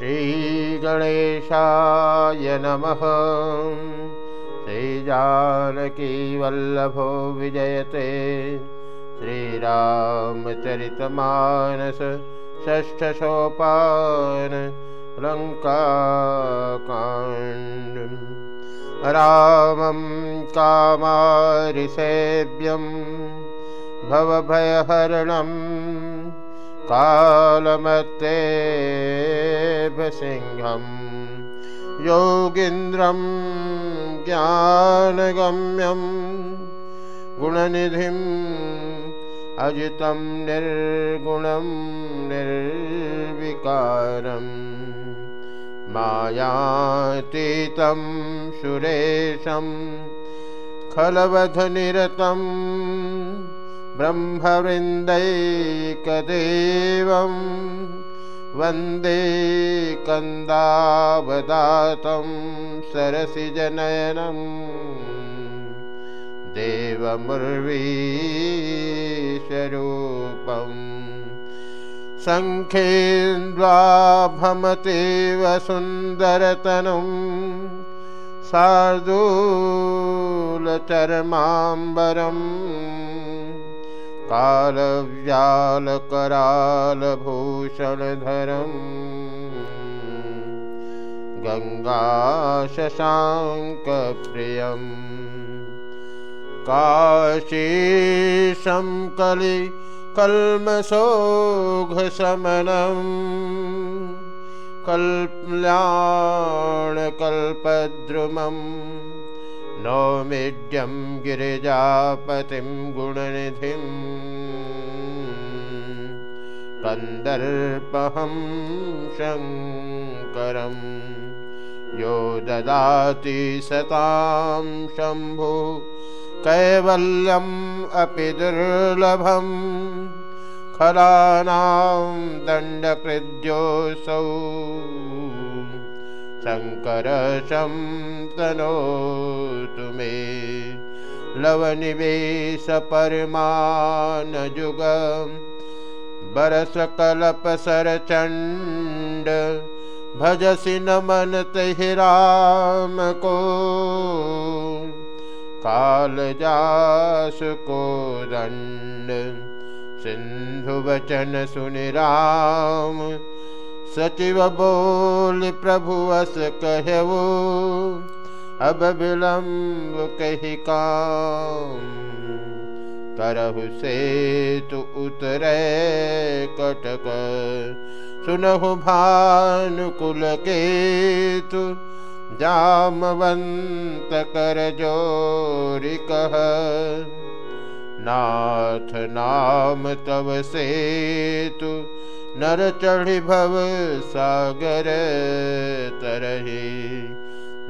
श्रीगणेशाय नमः। वल्लभो विजयते। श्रीरामचरितमानस षष्ठसोपान लङ्काकाण्ड रामं कामारिसेव्यं भवभयहरणं कालमत्तेभसिंहं योगीन्द्रं ज्ञानगम्यं गुणनिधिम् अजितं निर्गुणं निर्विकारम् मायातीतं सुरेशं खलवधनिरतं ब्रह्मवृन्दैकदेवं वन्दे कन्दावदातं सरसिजनयनं देवमुर्वीशरूपम् सङ्ख्येन्द्वाभमतेव सुन्दरतनुं शार्दूलचर्माम्बरम् कालव्यालकरालभूषणधरम्। गङ्गाशशाङ्कप्रियम्। काशीशं कलि कल्मसोघशमनं कल्प्ल्याणकल्पद्रुमं नौमिड्यं गिरिजापतिं गुणनिधिं कन्दर्पहं शङ्करं। यो ददाति सतां शम्भु कैवल्यम् अपि दुर्लभम् खलानां दण्डकृद्योऽसौ शङ्करशं तनोतु मे। लवनिवेश परमानयुग भजसि न मनतहि रामको। कालजासुको दण्ड सिन्धुवचन सुनि राम सचिव बोल, प्रभु अस कहवो, अब विलम्ब कही काम। करहु से तु उतरे कटक, सुनहु भानुकुल के तु जामवंत कर जोरी कह। नाथ नाम तब से तु नर चढ़ी भव सागर तरही।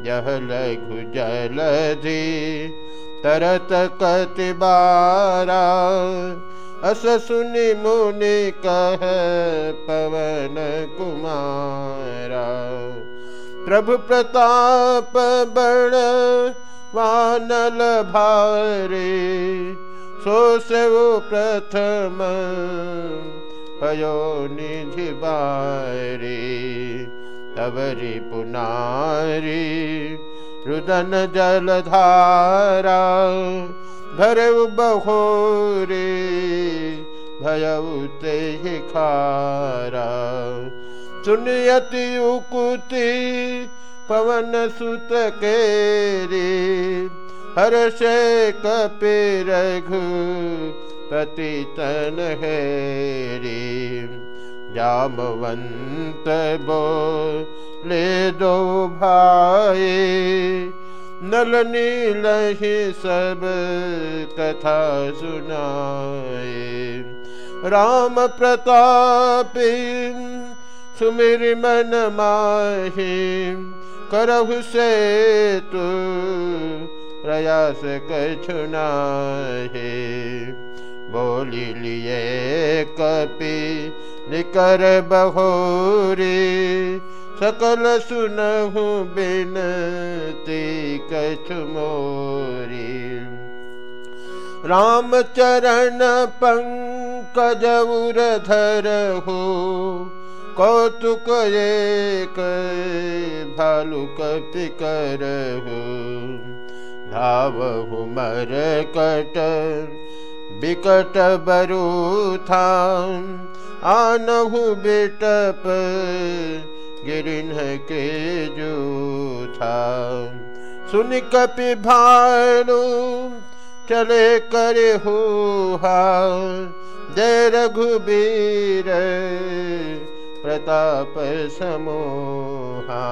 यह लघु जलधि तरत कति बारा। अस सुनि मुनि कह पवन कुमारा। प्रभु प्रताप बण वानल भारी सो सेवो प्रथम भयो निधि बारे तबरी पुनारी रुदन जलधारा धरऊ बहोरे भयऊ ते खारा। सुनियति उकुति पवन सुत के रे हर पति तन है रे। जामवंत बो ले दो भाई, नल नील ही सब कथा सुनाए। राम प्रतापी, सुमिर मन माही, करहु से तू प्रयास कछुनाहे। बोली लिए कपि निकर बहोरी। सकल सुनहु बिनती कछु मोरी। राम चरण पंकज उर धरहु कौतुक एक भालु कपि करहु धावहु मर कट बिकट बरु था आनहु बेटप गिरिन के जो था सुन कपि भालू चले करे हो जय रघुबीर, प्रताप समोहा।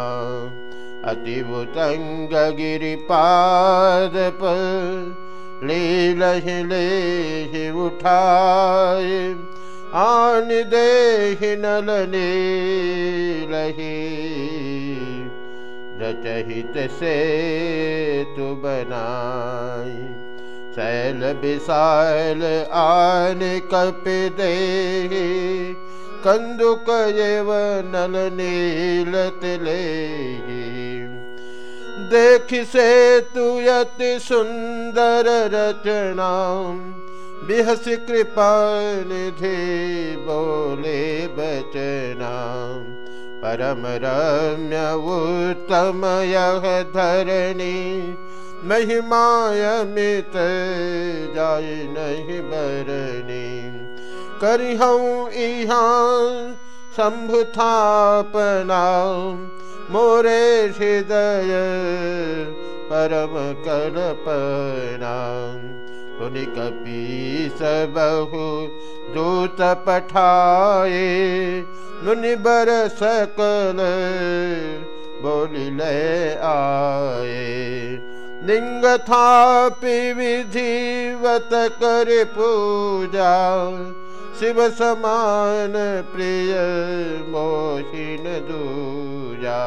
अति भुतंग गिरिपाद पर लीलहि ले उठाए। आन दे नल नीलही। रचहित से तु बनाई शैल विशाल आन कप दे कंदुक एव नल नीलत ले देख से तुयति सुंदर रचना। बिहस कृपा निधि बोले बचना। परम रम्य उत्तम यह धरणी। महिमायमित जाय नहीं बरनी करिहऊँ इहाँ शंभुथापना। मोरे हृदय परम कल्पना पुनि कपी सबहु दूत पठाए मुनि बर सकल बोलिले आए लिंग थापि विधिवत कर पूजा। शिव समान प्रिय मोहिन दूजा।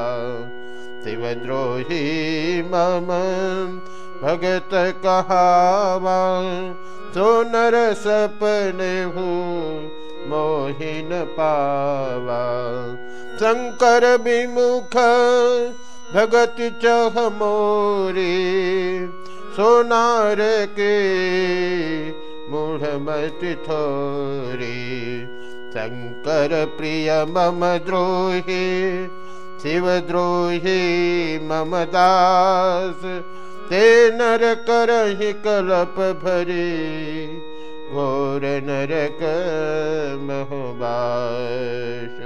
शिव द्रोही मम भगत कहावा। सोनर सपने मोहिन पावा। शंकर विमुख भगत चह मोरी। सोनार के मत थोरी। शंकर प्रिय मम द्रोही शिव द्रोही मम दास ते नर करहि कलप भरी घोर नरक महोबास